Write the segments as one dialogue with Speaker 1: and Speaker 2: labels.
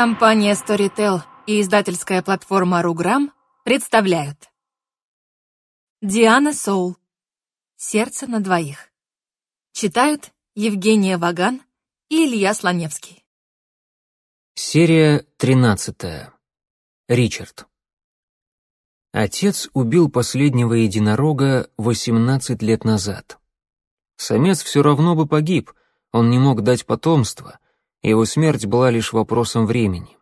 Speaker 1: Компания Storytel и издательская платформа Руграм представляют Диана Соул «Сердце на двоих» Читают Евгения Ваган и Илья Слоневский
Speaker 2: Серия тринадцатая. Ричард. Отец убил последнего единорога 18 лет назад. Самец все равно бы погиб, он не мог дать потомство, его смерть была лишь вопросом времени.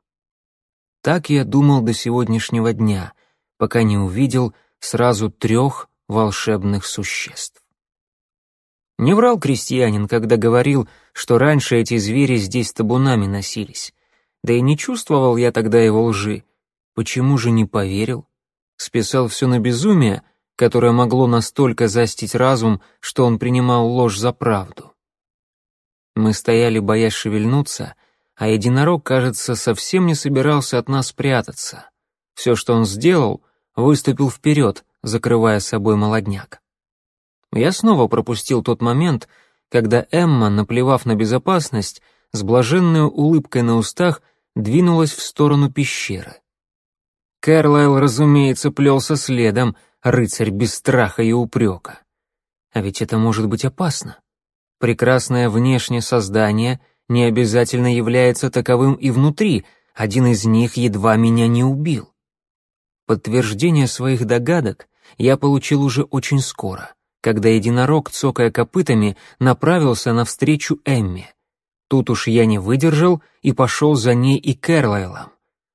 Speaker 2: Так я думал до сегодняшнего дня, пока не увидел сразу трех волшебных существ. Не врал крестьянин, когда говорил, что раньше эти звери здесь табунами носились. Да и не чувствовал я тогда его лжи. Почему же не поверил? Списал все на безумие, которое могло настолько застить разум, что он принимал ложь за правду. Мы стояли, боясь шевельнуться, а единорог, кажется, совсем не собирался от нас прятаться. Все, что он сделал, выступил вперед, закрывая собой молодняк. Я снова пропустил тот момент, когда Эмма, наплевав на безопасность, с блаженной улыбкой на устах двинулась в сторону пещеры. Кэрлайл, разумеется, плелся следом, рыцарь без страха и упрека. А ведь это может быть опасно. Прекрасное внешнее создание не обязательно является таковым и внутри, один из них едва меня не убил. Подтверждение своих догадок я получил уже очень скоро, когда единорог, цокая копытами, направился навстречу Эмме. Тут уж я не выдержал и пошел за ней и Кэрлайлом.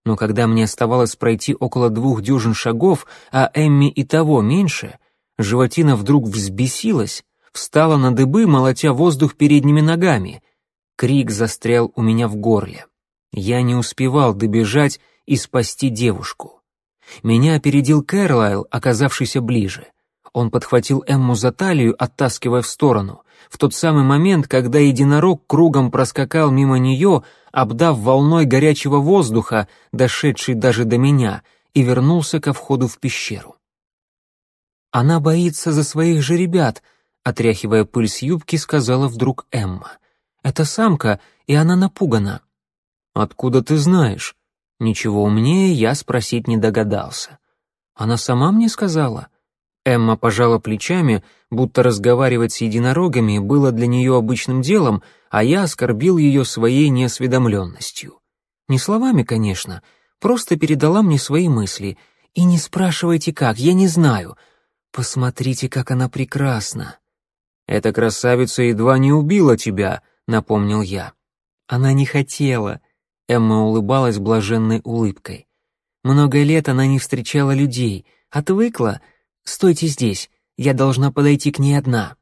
Speaker 2: Но когда мне оставалось пройти около двух дюжин шагов, а Эмми и того меньше, животина вдруг взбесилась, встала на дыбы, молотя воздух передними ногами. Крик застрял у меня в горле. Я не успевал добежать и спасти девушку. Меня опередил Кэрлайл, оказавшийся ближе. Он подхватил Эмму за талию, оттаскивая в сторону, в тот самый момент, когда единорог кругом проскакал мимо нее, обдав волной горячего воздуха, дошедший даже до меня, и вернулся ко входу в пещеру. «Она боится за своих же ребят», отряхивая пыль с юбки, сказала вдруг Эмма. «Это самка, и она напугана». «Откуда ты знаешь?» Ничего умнее я спросить не догадался. Она сама мне сказала. Эмма пожала плечами, будто разговаривать с единорогами было для нее обычным делом, а я оскорбил ее своей неосведомленностью. Не словами, конечно, просто передала мне свои мысли. И не спрашивайте как, я не знаю. Посмотрите, как она прекрасна. «Эта красавица едва не убила тебя», — напомнил я. Она не хотела. Эмма улыбалась блаженной улыбкой. Много лет она не встречала людей, отвыкла. Стойте здесь, я должна подойти к ней одна.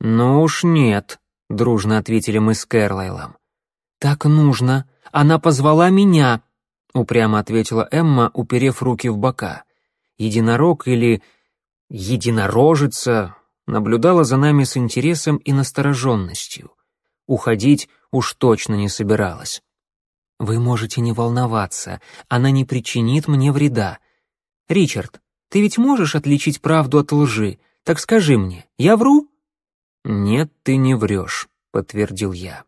Speaker 2: Ну уж нет, дружно ответили мы с Кэрлайлом. Так нужно. Она позвала меня, упрямо ответила Эмма, уперев руки в бока. Единорог или единорожица наблюдала за нами с интересом и настороженностью. Уходить уж точно не собиралась. «Вы можете не волноваться, она не причинит мне вреда. Ричард, ты ведь можешь отличить правду от лжи? Так скажи мне, я вру?» «Нет, ты не врешь», — подтвердил я.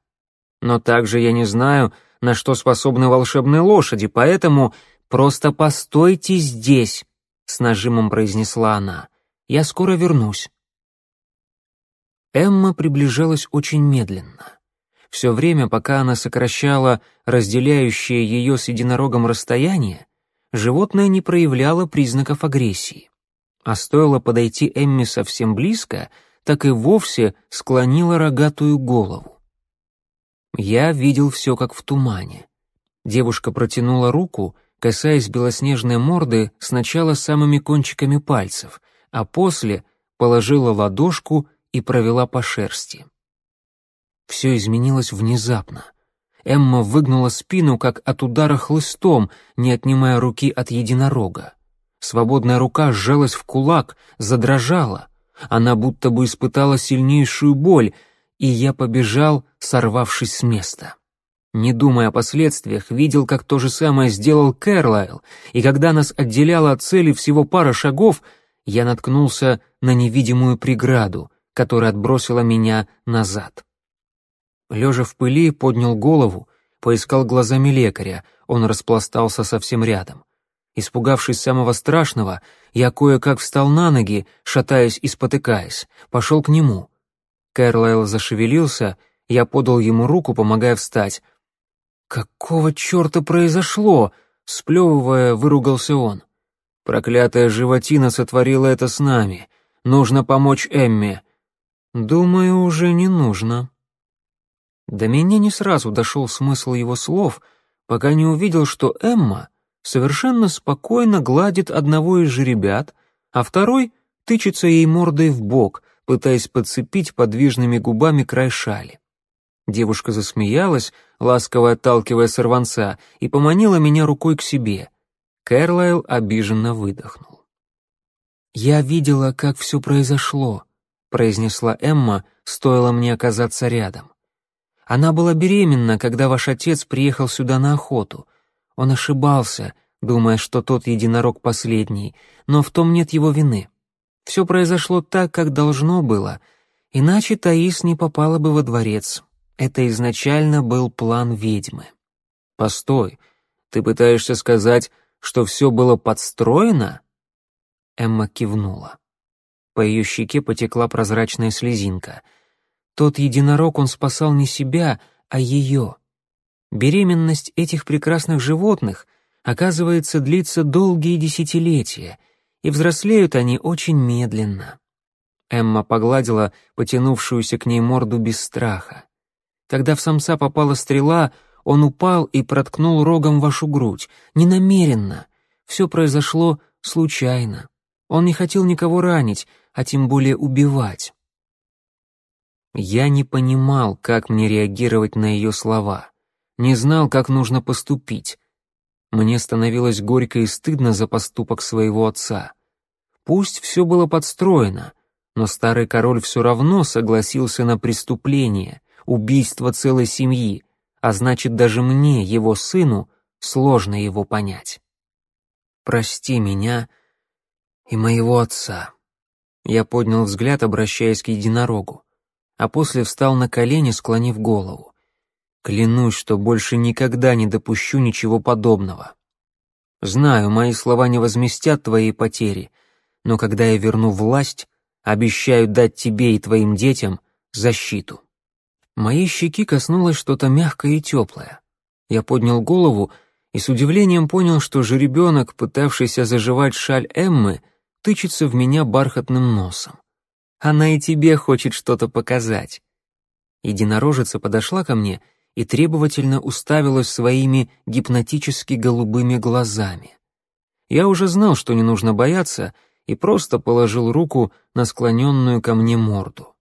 Speaker 2: «Но также я не знаю, на что способны волшебные лошади, поэтому просто постойте здесь», — с нажимом произнесла она. «Я скоро вернусь». Эмма приближалась очень медленно. Все время, пока она сокращала разделяющее ее с единорогом расстояние, животное не проявляло признаков агрессии. А стоило подойти Эмми совсем близко, так и вовсе склонила рогатую голову. Я видел все как в тумане. Девушка протянула руку, касаясь белоснежной морды сначала самыми кончиками пальцев, а после положила ладошку и провела по шерсти. Все изменилось внезапно. Эмма выгнула спину, как от удара хлыстом, не отнимая руки от единорога. Свободная рука сжалась в кулак, задрожала. Она будто бы испытала сильнейшую боль, и я побежал, сорвавшись с места. Не думая о последствиях, видел, как то же самое сделал Кэрлайл, и когда нас отделяло от цели всего пара шагов, я наткнулся на невидимую преграду, которая отбросила меня назад. Лежа в пыли, поднял голову, поискал глазами лекаря. он распластался совсем рядом. Испугавшись самого страшного, я кое-как встал на ноги, шатаясь и спотыкаясь, пошел к нему. Кэрлайл зашевелился, я подал ему руку, помогая встать. «Какого черта произошло?» — сплевывая, выругался он. «Проклятая животина сотворила это с нами. Нужно помочь Эмме». «Думаю, уже не нужно». До меня не сразу дошел смысл его слов, пока не увидел, что Эмма совершенно спокойно гладит одного из жеребят, а второй тычется ей мордой в бок, пытаясь подцепить подвижными губами край шали. Девушка засмеялась, ласково отталкивая сорванца, и поманила меня рукой к себе. Кэрлайл обиженно выдохнул. «Я видела, как все произошло», — произнесла Эмма, стоило мне оказаться рядом. «Она была беременна, когда ваш отец приехал сюда на охоту. Он ошибался, думая, что тот единорог последний, но в том нет его вины. Все произошло так, как должно было, иначе Таис не попала бы во дворец. Это изначально был план ведьмы. «Постой, ты пытаешься сказать, что все было подстроено?» Эмма кивнула. По ее щеке потекла прозрачная слезинка. Тот единорог он спасал не себя, а ее. Беременность этих прекрасных животных, оказывается, длится долгие десятилетия, и взрослеют они очень медленно. Эмма погладила потянувшуюся к ней морду без страха. Когда в самца попала стрела, он упал и проткнул рогом вашу грудь. Ненамеренно. Все произошло случайно. Он не хотел никого ранить, а тем более убивать. Я не понимал, как мне реагировать на ее слова не знал, как нужно поступить. Мне становилось горько и стыдно за поступок своего отца. Пусть все было подстроено, но старый король все равно согласился на преступление, убийство целой семьи, а значит, даже мне, его сыну, сложно его понять. «Прости меня и моего отца». Я поднял взгляд, обращаясь к единорогу, а после встал на колени, склонив голову. Клянусь, что больше никогда не допущу ничего подобного. Знаю, мои слова не возместят твои потери, но когда я верну власть, обещаю дать тебе и твоим детям защиту. Моей щеки коснулось что-то мягкое и теплое. Я поднял голову и с удивлением понял, что жеребенок, пытавшийся заживать шаль Эммы, тычется в меня бархатным носом. Она и тебе хочет что-то показать. Единорожица подошла ко мне — и требовательно уставилась своими гипнотически голубыми глазами. Я уже знал, что не нужно бояться, и просто положил руку на склоненную ко мне морду.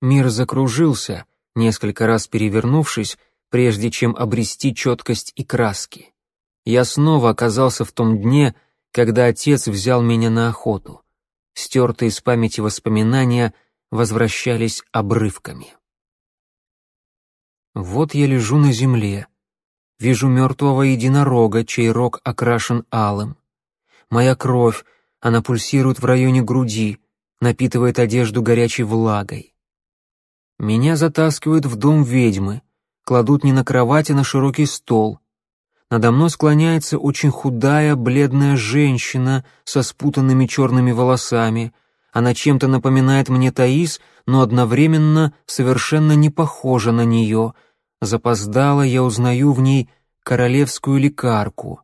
Speaker 2: Мир закружился, несколько раз перевернувшись, прежде чем обрести четкость и краски. Я снова оказался в том дне, когда отец взял меня на охоту. Стертые из памяти воспоминания возвращались обрывками. Вот я лежу на земле. Вижу мертвого единорога, чей рог окрашен алым. Моя кровь, она пульсирует в районе груди, напитывает одежду горячей влагой. Меня затаскивают в дом ведьмы, кладут не на кровать, а на широкий стол. Надо мной склоняется очень худая, бледная женщина со спутанными черными волосами. Она чем-то напоминает мне Таис, но одновременно совершенно не похожа на нее — Запоздало я узнаю в ней королевскую лекарку.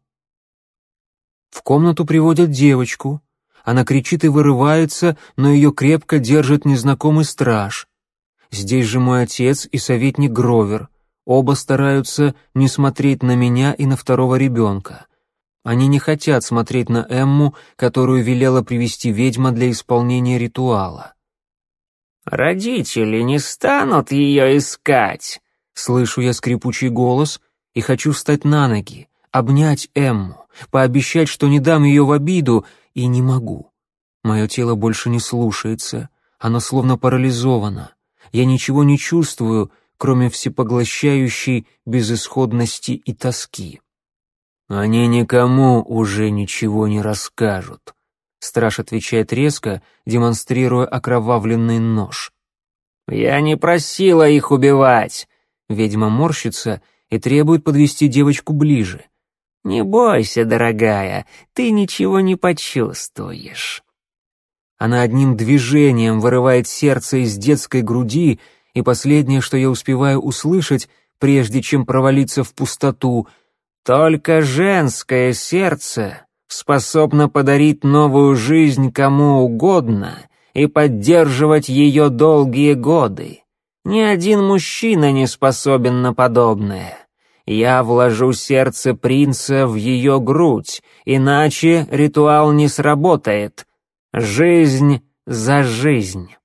Speaker 2: В комнату приводят девочку. Она кричит и вырывается, но ее крепко держит незнакомый страж. Здесь же мой отец и советник Гровер. Оба стараются не смотреть на меня и на второго ребенка. Они не хотят смотреть на Эмму, которую велела привести ведьма для исполнения ритуала.
Speaker 3: «Родители не станут ее искать»,
Speaker 2: Слышу я скрипучий голос и хочу встать на ноги, обнять Эмму, пообещать, что не дам ее в обиду, и не могу. Мое тело больше не слушается, оно словно парализовано. Я ничего не чувствую, кроме всепоглощающей безысходности и тоски. «Они никому уже ничего не расскажут», — страж отвечает резко, демонстрируя окровавленный нож.
Speaker 3: «Я не просила их убивать.
Speaker 2: Ведьма морщится и требует подвести девочку ближе.
Speaker 3: «Не бойся, дорогая, ты ничего не почувствуешь».
Speaker 2: Она одним движением вырывает сердце из детской груди, и последнее, что я успеваю услышать, прежде чем провалиться в пустоту, «Только женское сердце способно подарить новую жизнь кому угодно и поддерживать ее долгие годы. Ни один мужчина не способен на подобное». Я вложу сердце принца в ее грудь, иначе ритуал не сработает. Жизнь за жизнь.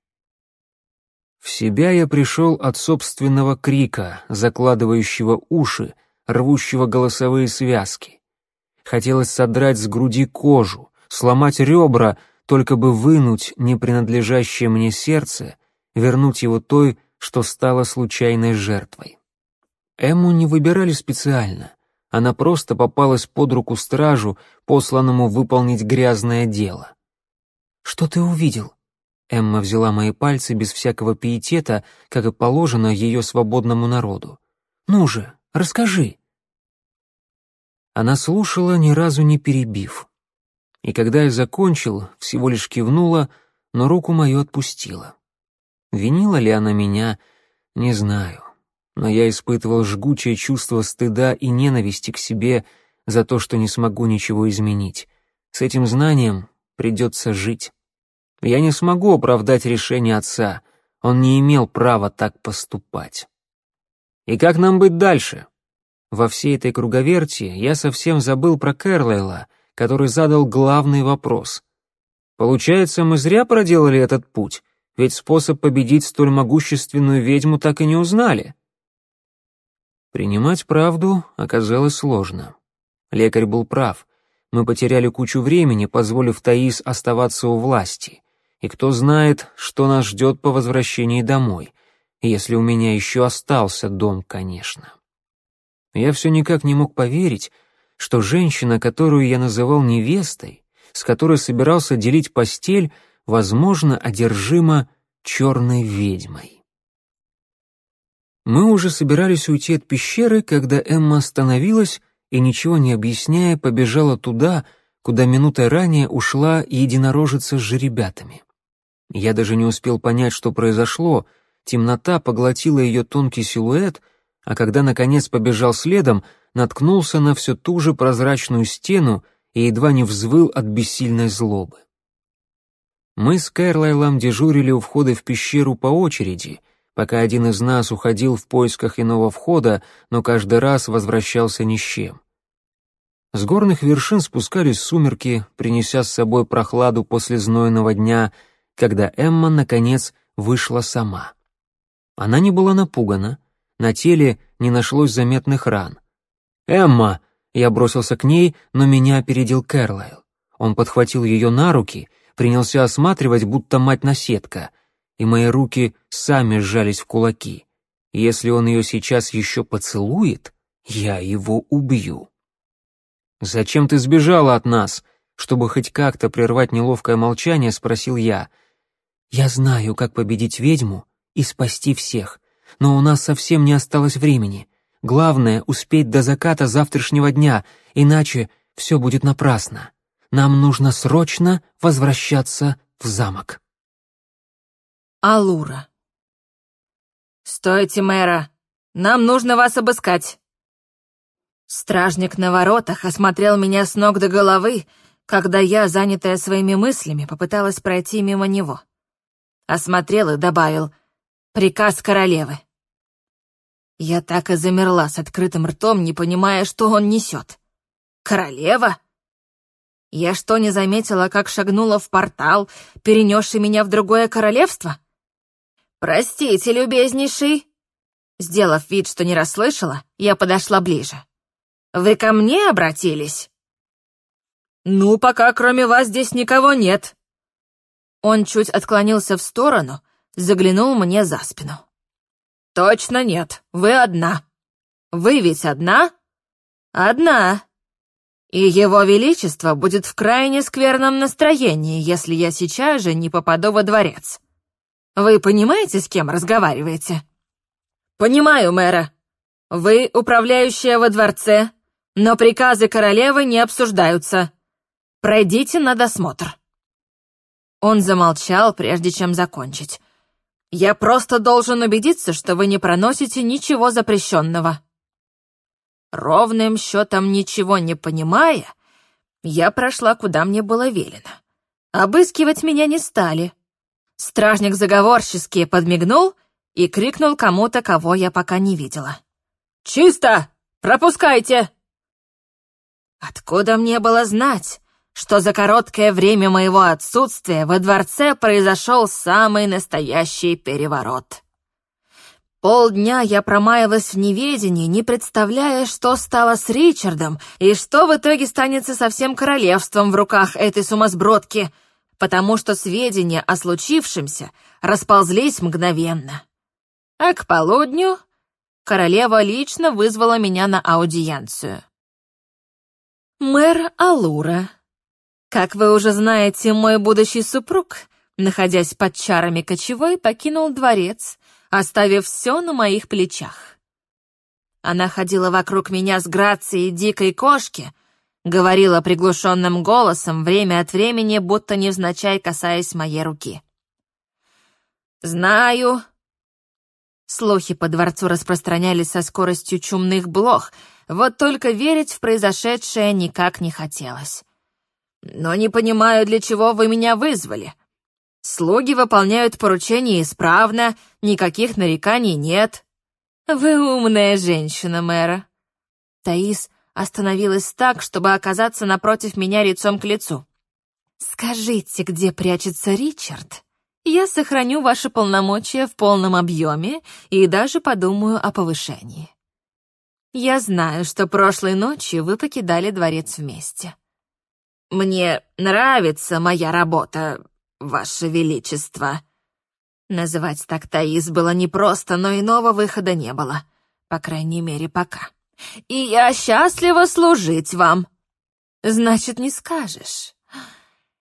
Speaker 2: В себя я пришел от собственного крика, закладывающего уши, рвущего голосовые связки. Хотелось содрать с груди кожу, сломать ребра, только бы вынуть не принадлежащее мне сердце, вернуть его той, что стала случайной жертвой. Эмму не выбирали специально. Она просто попалась под руку стражу, посланному выполнить грязное дело. «Что ты увидел?» Эмма взяла мои пальцы без всякого пиетета, как и положено ее свободному народу. «Ну же, расскажи!» Она слушала, ни разу не перебив. И когда я закончил, всего лишь кивнула, но руку мою отпустила. Винила ли она меня, не знаю но я испытывал жгучее чувство стыда и ненависти к себе за то, что не смогу ничего изменить. С этим знанием придется жить. Я не смогу оправдать решение отца, он не имел права так поступать. И как нам быть дальше? Во всей этой круговерти я совсем забыл про Кэрлайла, который задал главный вопрос. Получается, мы зря проделали этот путь, ведь способ победить столь могущественную ведьму так и не узнали. Принимать правду оказалось сложно. Лекарь был прав. Мы потеряли кучу времени, позволив Таис оставаться у власти. И кто знает, что нас ждет по возвращении домой, если у меня еще остался дом, конечно. Я все никак не мог поверить, что женщина, которую я называл невестой, с которой собирался делить постель, возможно, одержима черной ведьмой. Мы уже собирались уйти от пещеры, когда Эмма остановилась и, ничего не объясняя, побежала туда, куда минутой ранее ушла единорожица с жеребятами. Я даже не успел понять, что произошло, темнота поглотила ее тонкий силуэт, а когда, наконец, побежал следом, наткнулся на всю ту же прозрачную стену и едва не взвыл от бессильной злобы. Мы с Кэрлайлом дежурили у входа в пещеру по очереди, пока один из нас уходил в поисках иного входа, но каждый раз возвращался ни с чем. С горных вершин спускались сумерки, принеся с собой прохладу после знойного дня, когда Эмма, наконец, вышла сама. Она не была напугана, на теле не нашлось заметных ран. «Эмма!» — я бросился к ней, но меня опередил Кэрлайл. Он подхватил ее на руки, принялся осматривать, будто мать-наседка — и мои руки сами сжались в кулаки. Если он ее сейчас еще поцелует, я его убью. «Зачем ты сбежала от нас?» Чтобы хоть как-то прервать неловкое молчание, спросил я. «Я знаю, как победить ведьму и спасти всех, но у нас совсем не осталось времени. Главное — успеть до заката завтрашнего дня, иначе все будет напрасно. Нам нужно срочно возвращаться в замок».
Speaker 1: Алура. «Стойте, мэра! Нам нужно вас обыскать!» Стражник на воротах осмотрел меня с ног до головы, когда я, занятая своими мыслями, попыталась пройти мимо него. Осмотрел и добавил «Приказ королевы». Я так и замерла с открытым ртом, не понимая, что он несет. «Королева?» Я что, не заметила, как шагнула в портал, перенесший меня в другое королевство? «Простите, любезнейший!» Сделав вид, что не расслышала, я подошла ближе. «Вы ко мне обратились?» «Ну, пока кроме вас здесь никого нет». Он чуть отклонился в сторону, заглянул мне за спину. «Точно нет, вы одна. Вы ведь одна?» «Одна. И его величество будет в крайне скверном настроении, если я сейчас же не попаду во дворец. Вы понимаете, с кем разговариваете?» «Понимаю, мэра. Вы управляющая во дворце, Но приказы королевы не обсуждаются. Пройдите на досмотр». Он замолчал, прежде чем закончить. «Я просто должен убедиться, что вы не проносите ничего запрещенного». Ровным счетом ничего не понимая, я прошла, куда мне было велено. Обыскивать меня не стали. Стражник заговорчески подмигнул и крикнул кому-то, кого я пока не видела. «Чисто! Пропускайте!» Откуда мне было знать, что за короткое время моего отсутствия во дворце произошел самый настоящий переворот? Полдня я промаялась в неведении, не представляя, что стало с Ричардом и что в итоге станется со всем королевством в руках этой сумасбродки, потому что сведения о случившемся расползлись мгновенно. А к полудню королева лично вызвала меня на аудиенцию. Мэр Алура. Как вы уже знаете, мой будущий супруг, находясь под чарами кочевой, покинул дворец, оставив все на моих плечах. Она ходила вокруг меня с грацией дикой кошки, говорила приглушенным голосом, время от времени, будто невзначай касаясь моей руки. «Знаю». Слухи по дворцу распространялись со скоростью чумных блох — вот только верить в произошедшее никак не хотелось. «Но не понимаю, для чего вы меня вызвали. Слуги выполняют поручения исправно, никаких нареканий нет». «Вы умная женщина, мэра». Таис остановилась так, чтобы оказаться напротив меня лицом к лицу. «Скажите, где прячется Ричард? Я сохраню ваши полномочия в полном объеме и даже подумаю о повышении». Я знаю, что прошлой ночью вы покидали дворец вместе. Мне нравится моя работа, ваше величество. Называть так Таис было непросто, но иного выхода не было. По крайней мере, пока. И я счастлива служить вам. Значит, не скажешь.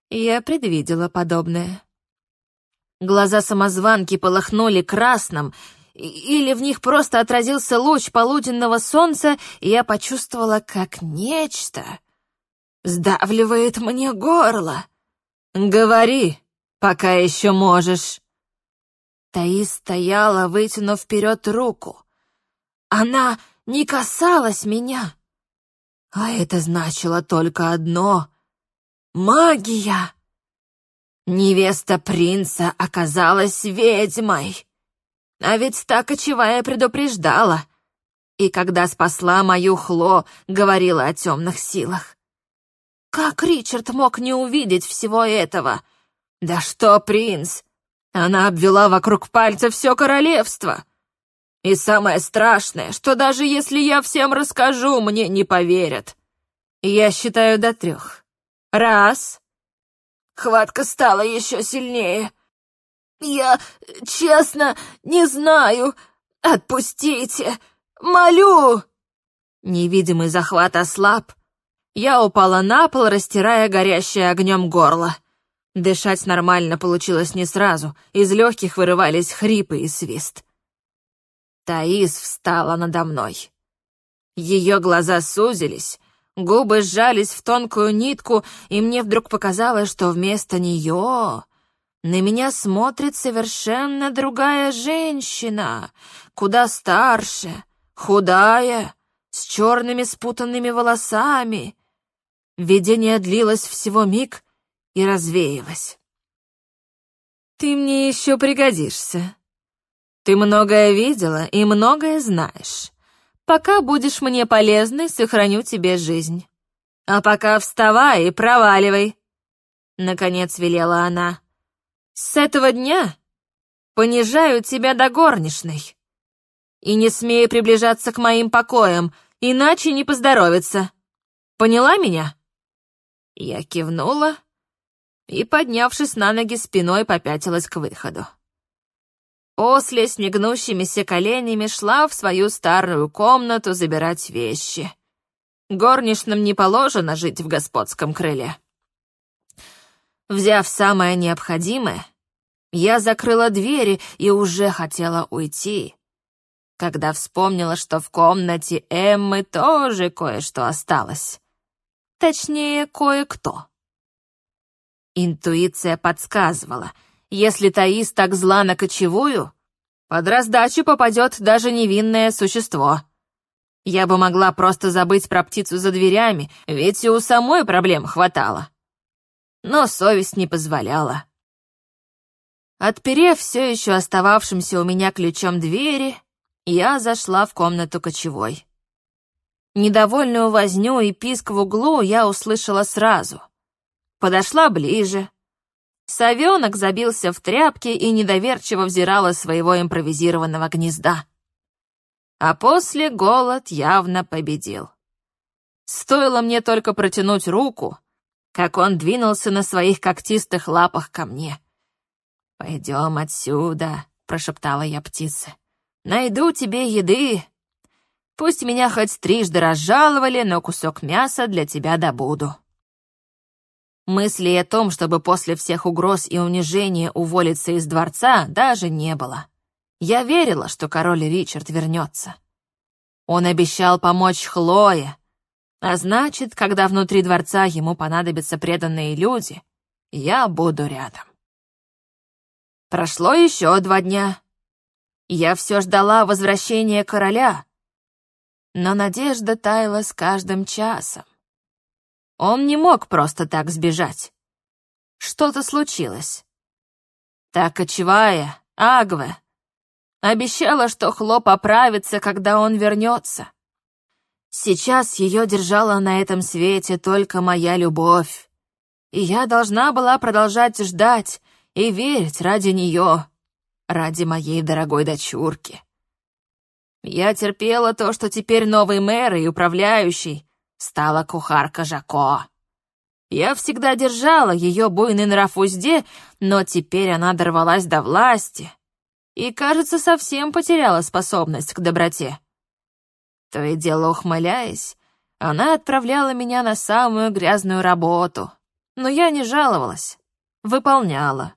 Speaker 1: Я предвидела подобное. Глаза самозванки полыхнули красным, или в них просто отразился луч полуденного солнца, и я почувствовала, как нечто сдавливает мне горло. «Говори, пока еще можешь». Таис стояла, вытянув вперед руку. Она не касалась меня. А это значило только одно — магия. Невеста принца оказалась ведьмой. А ведь та кочевая предупреждала. И когда спасла мою Хло, говорила о темных силах. Как Ричард мог не увидеть всего этого? Да что, принц? Она обвела вокруг пальца все королевство. И самое страшное, что даже если я всем расскажу, мне не поверят. Я считаю до трех. Раз. Хватка стала еще сильнее. «Я, честно, не знаю. Отпустите! Молю!» Невидимый захват ослаб. Я упала на пол, растирая горящее огнем горло. Дышать нормально получилось не сразу, из легких вырывались хрипы и свист. Таис встала надо мной. Ее глаза сузились, губы сжались в тонкую нитку, и мне вдруг показалось, что вместо нее на меня смотрит совершенно другая женщина, куда старше, худая, с черными спутанными волосами. Видение длилось всего миг и развеялось. «Ты мне еще пригодишься. Ты многое видела и многое знаешь. Пока будешь мне полезной, сохраню тебе жизнь. А пока вставай и проваливай!» Наконец велела она. С этого дня понижаю тебя до горничной. И не смей приближаться к моим покоям, иначе не поздоровится. Поняла меня?» Я кивнула и, поднявшись на ноги спиной, попятилась к выходу. После с негнущимися коленями шла в свою старую комнату забирать вещи. Горничным не положено жить в господском крыле. Взяв самое необходимое, я закрыла двери и уже хотела уйти, когда вспомнила, что в комнате Эммы тоже кое-что осталось. Точнее, кое-кто. Интуиция подсказывала, если Таис так зла на кочевую, под раздачу попадет даже невинное существо. Я бы могла просто забыть про птицу за дверями, ведь и у самой проблем хватало. Но совесть не позволяла. Отперев все еще остававшимся у меня ключом двери, я зашла в комнату кочевой. Недовольную возню и писк в углу я услышала сразу. Подошла ближе. Совенок забился в тряпке и недоверчиво взирала своего импровизированного гнезда. А после голод явно победил. Стоило мне только протянуть руку, как он двинулся на своих когтистых лапах ко мне. «Пойдем отсюда», — прошептала я птице. «Найду тебе еды. Пусть меня хоть трижды разжаловали, но кусок мяса для тебя добуду». Мысли о том, чтобы после всех угроз и унижения уволиться из дворца, даже не было. Я верила, что король Ричард вернется. Он обещал помочь Хлое, а значит, когда внутри дворца ему понадобятся преданные люди, я буду рядом. Прошло еще два дня. Я все ждала возвращения короля, но надежда таяла с каждым часом. Он не мог просто так сбежать. Что-то случилось. Та кочевая, Агве, обещала, что Хло поправится, когда он вернется. Сейчас ее держала на этом свете только моя любовь. И я должна была продолжать ждать и верить ради нее, ради моей дорогой дочурки. Я терпела то, что теперь новый мэр и управляющий стала кухарка Жако. Я всегда держала ее буйный нрав узде, но теперь она дорвалась до власти и, кажется, совсем потеряла способность к доброте. То и дело ухмыляясь, она отправляла меня на самую грязную работу, но я не жаловалась, выполняла,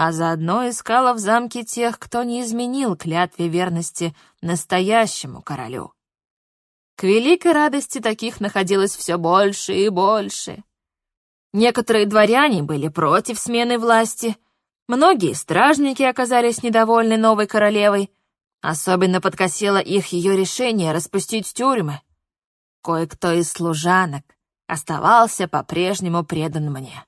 Speaker 1: а заодно искала в замке тех, кто не изменил клятве верности настоящему королю. К великой радости таких находилось все больше и больше. Некоторые дворяне были против смены власти, многие стражники оказались недовольны новой королевой, особенно подкосило их ее решение распустить тюрьмы. Кое-кто из служанок оставался по-прежнему предан мне.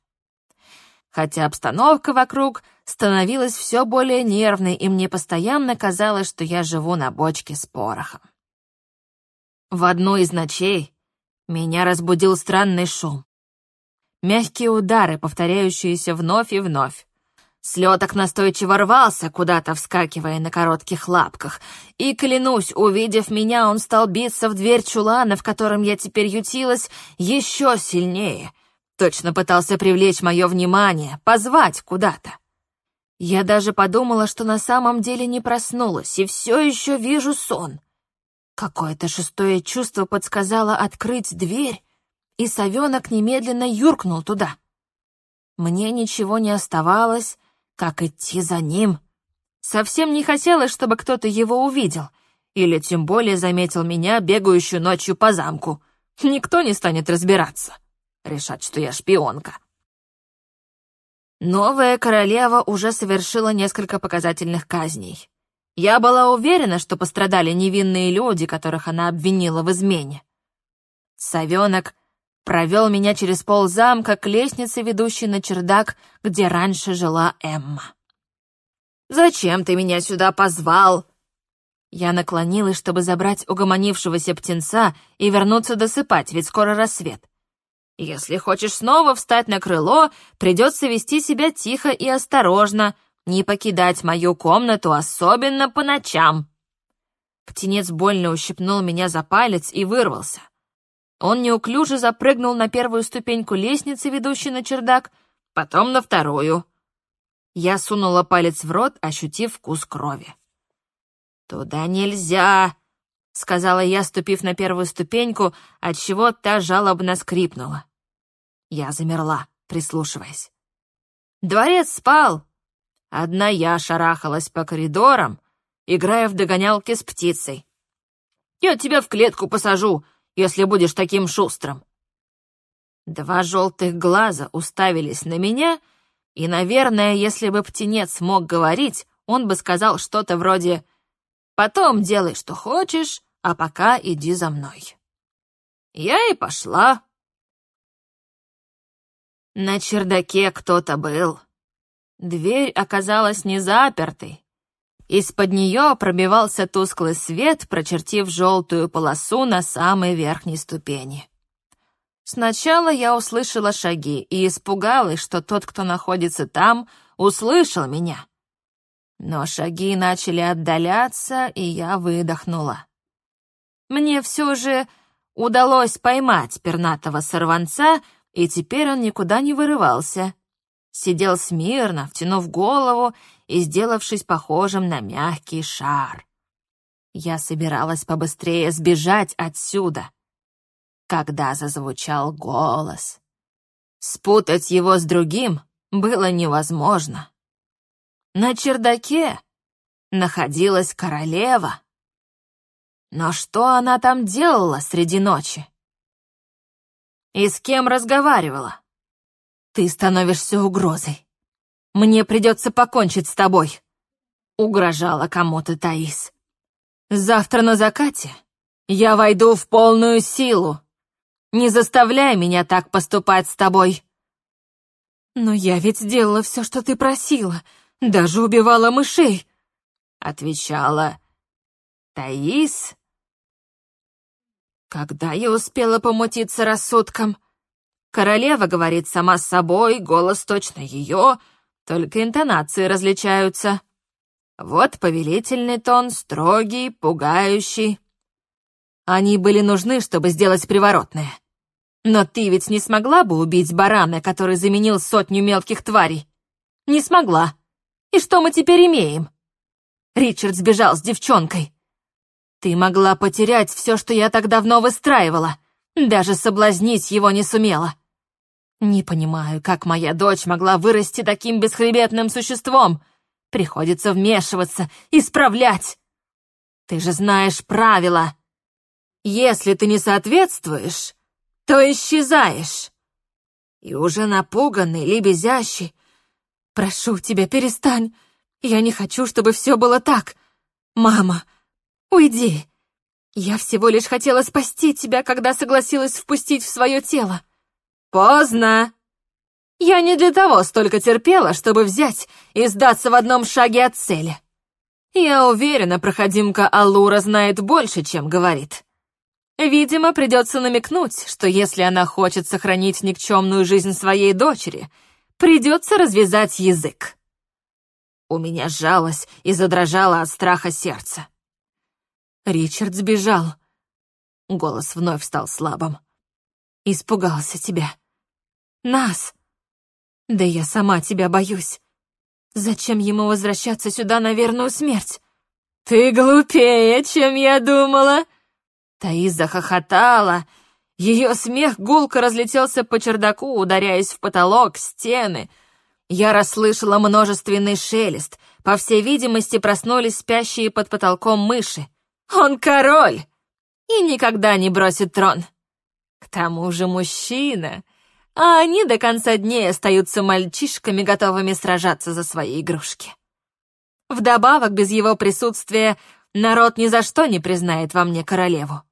Speaker 1: Хотя обстановка вокруг становилась все более нервной, и мне постоянно казалось, что я живу на бочке с порохом. В одну из ночей меня разбудил странный шум. Мягкие удары, повторяющиеся вновь и вновь. Слеток настойчиво рвался, куда-то вскакивая на коротких лапках. И, клянусь, увидев меня, он стал биться в дверь чулана, в котором я теперь ютилась, еще сильнее. Точно пытался привлечь мое внимание, позвать куда-то. Я даже подумала, что на самом деле не проснулась, и все еще вижу сон. Какое-то шестое чувство подсказало открыть дверь, и совенок немедленно юркнул туда. Мне ничего не оставалось, как идти за ним. Совсем не хотелось, чтобы кто-то его увидел, или тем более заметил меня, бегающую ночью по замку. Никто не станет разбираться, решать, что я шпионка. Новая королева уже совершила несколько показательных казней. Я была уверена, что пострадали невинные люди, которых она обвинила в измене. Совенок провел меня через пол замка к лестнице, ведущей на чердак, где раньше жила Эмма. «Зачем ты меня сюда позвал?» Я наклонилась, чтобы забрать угомонившегося птенца и вернуться досыпать, ведь скоро рассвет. Если хочешь снова встать на крыло, придется вести себя тихо и осторожно, не покидать мою комнату, особенно по ночам. Птенец больно ущипнул меня за палец и вырвался. Он неуклюже запрыгнул на первую ступеньку лестницы, ведущей на чердак, потом на вторую. Я сунула палец в рот, ощутив вкус крови. «Туда нельзя!» — сказала я, ступив на первую ступеньку, отчего та жалобно скрипнула. Я замерла, прислушиваясь. Дворец спал, Одна я шарахалась по коридорам, играя в догонялки с птицей. Я тебя в клетку посажу, если будешь таким шустрым». Два желтых глаза уставились на меня, и, наверное, если бы птенец мог говорить, он бы сказал что-то вроде «Потом делай, что хочешь, а пока иди за мной». Я и пошла. На чердаке кто-то был. Дверь оказалась не запертой. Из-под нее пробивался тусклый свет, прочертив желтую полосу на самой верхней ступени. Сначала я услышала шаги и испугалась, что тот, кто находится там, услышал меня. Но шаги начали отдаляться, и я выдохнула. Мне все же удалось поймать пернатого сорванца, и теперь он никуда не вырывался. Сидел смирно, втянув голову и сделавшись похожим на мягкий шар. Я собиралась побыстрее сбежать отсюда, когда зазвучал голос. Спутать его с другим было невозможно. На чердаке находилась королева. Но что она там делала среди ночи? И с кем разговаривала? Ты становишься угрозой. Мне придется покончить с тобой, угрожала кому-то Таис. Завтра на закате я войду в полную силу. Не заставляй меня так поступать с тобой. Но я ведь сделала все, что ты просила, даже убивала мышей, отвечала Таис. Когда я успела помутиться рассудком? Королева говорит сама с собой, голос точно ее, только интонации различаются. Вот повелительный тон, строгий, пугающий. Они были нужны, чтобы сделать приворотное. Но ты ведь не смогла бы убить барана, который заменил сотню мелких тварей? Не смогла. И что мы теперь имеем? Ричард сбежал с девчонкой. Ты могла потерять все, что я так давно выстраивала. Даже соблазнить его не сумела. Не понимаю, как моя дочь могла вырасти таким бесхребетным существом. Приходится вмешиваться, исправлять. Ты же знаешь правила. Если ты не соответствуешь, то исчезаешь. И уже напуганный, лебезящий. Прошу тебя, перестань. Я не хочу, чтобы все было так. Мама, уйди. Я всего лишь хотела спасти тебя, когда согласилась впустить в свое тело. Поздно. Я не для того столько терпела, чтобы взять и сдаться в одном шаге от цели. Я уверена, проходимка Алура знает больше, чем говорит. Видимо, придется намекнуть, что если она хочет сохранить никчемную жизнь своей дочери, придется развязать язык. У меня сжалось и задрожало от страха сердце. Ричард сбежал. Голос вновь стал слабым. Испугался тебя. Нас. Да я сама тебя боюсь. Зачем ему возвращаться сюда на верную смерть? Ты глупее, чем я думала, Таис захохотала. Ее смех гулко разлетелся по чердаку, ударяясь в потолок, стены. Я расслышала множественный шелест. По всей видимости, проснулись спящие под потолком мыши. Он король и никогда не бросит трон. К тому же мужчина, а они до конца дней остаются мальчишками, готовыми сражаться за свои игрушки. Вдобавок, без его присутствия народ ни за что не признает во мне королеву.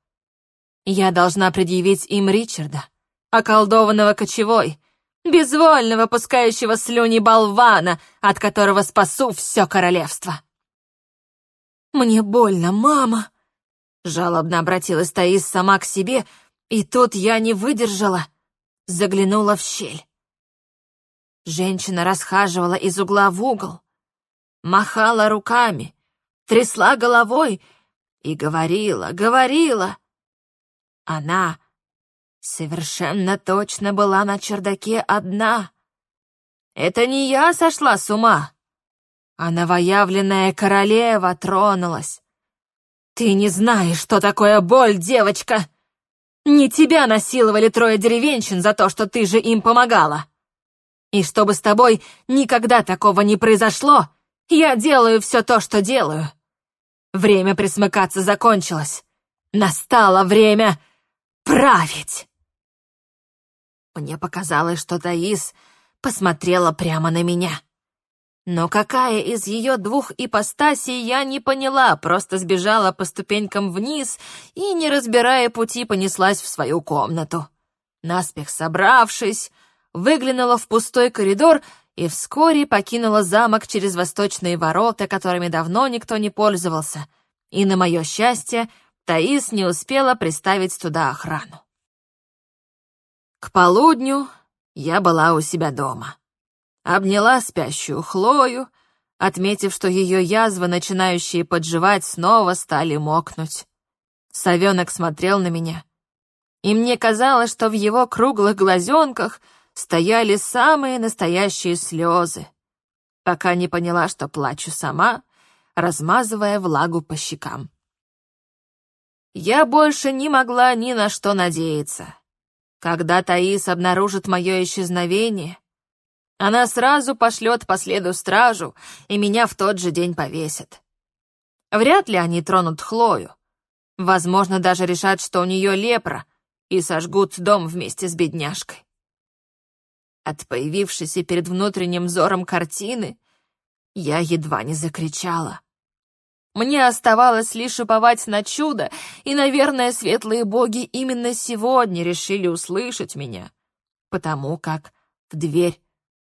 Speaker 1: Я должна предъявить им Ричарда, околдованного кочевой, безвольного, пускающего слюни болвана, от которого спасу все королевство. «Мне больно, мама!» Жалобно обратилась Таис сама к себе, и тут я не выдержала, заглянула в щель. Женщина расхаживала из угла в угол, махала руками, трясла головой и говорила, говорила. Она совершенно точно была на чердаке одна. Это не я сошла с ума, а новоявленная королева тронулась. Ты не знаешь, что такое боль, девочка. Не тебя насиловали трое деревенщин за то, что ты же им помогала. И чтобы с тобой никогда такого не произошло, я делаю все то, что делаю. Время присмыкаться закончилось. Настало время править. Мне показалось, что Таис посмотрела прямо на меня. Но какая из ее двух ипостасей, я не поняла, просто сбежала по ступенькам вниз и, не разбирая пути, понеслась в свою комнату. Наспех собравшись, выглянула в пустой коридор и вскоре покинула замок через восточные ворота, которыми давно никто не пользовался. И, на мое счастье, Таис не успела приставить туда охрану. К полудню я была у себя дома обняла спящую Хлою, отметив, что ее язвы, начинающие подживать, снова стали мокнуть. Совенок смотрел на меня, и мне казалось, что в его круглых глазенках стояли самые настоящие слезы, пока не поняла, что плачу сама, размазывая влагу по щекам. Я больше не могла ни на что надеяться. Когда Таис обнаружит мое исчезновение, она сразу пошлет по следу стражу, и меня в тот же день повесят. Вряд ли они тронут Хлою. Возможно, даже решат, что у нее лепра, и сожгут дом вместе с бедняжкой. От появившейся перед внутренним взором картины я едва не закричала. Мне оставалось лишь уповать на чудо, и, наверное, светлые боги именно сегодня решили услышать меня, потому как в дверь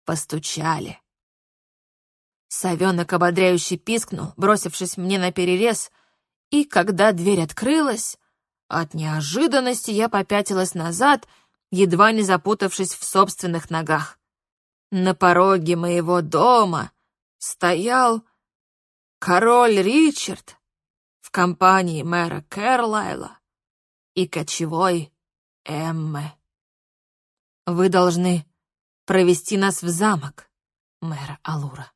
Speaker 1: постучали. Совенок ободряюще пискнул, бросившись мне на перерез, и когда дверь открылась, от неожиданности я попятилась назад, едва не запутавшись в собственных ногах. На пороге моего дома стоял король Ричард в компании мэра Кэрлайла и кочевой Эммы. «Вы должны провести нас в замок, мэр Алура.